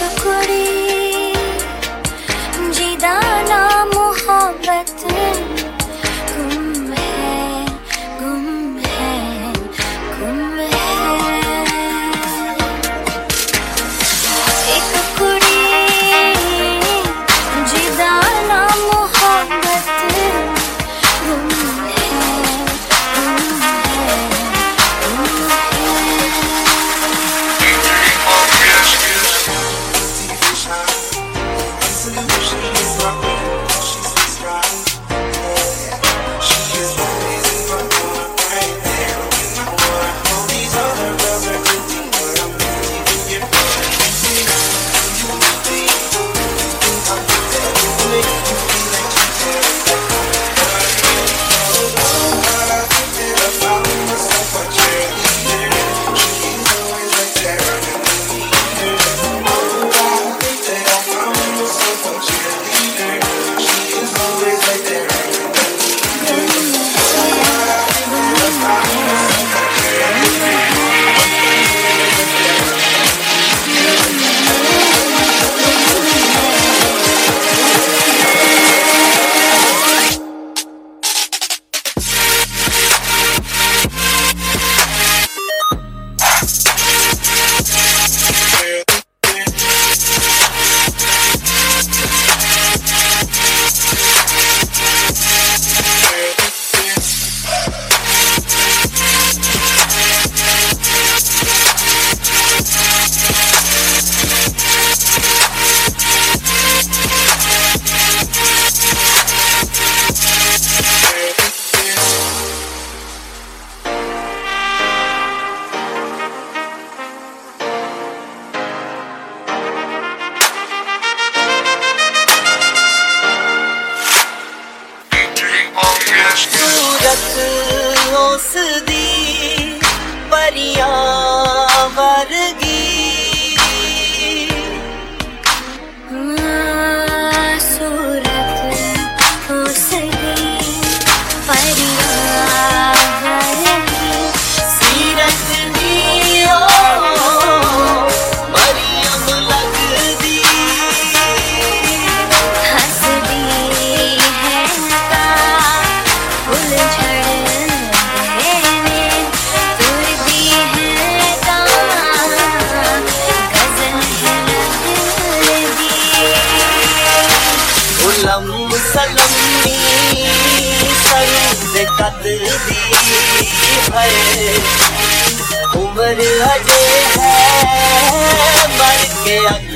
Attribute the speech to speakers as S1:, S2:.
S1: the glory.
S2: Yes. ਉਸ ਦੀ ਪਰੀਆਂ ਵਰਗੀ। सलमी संग कत है। उम्र अजे है मर के अक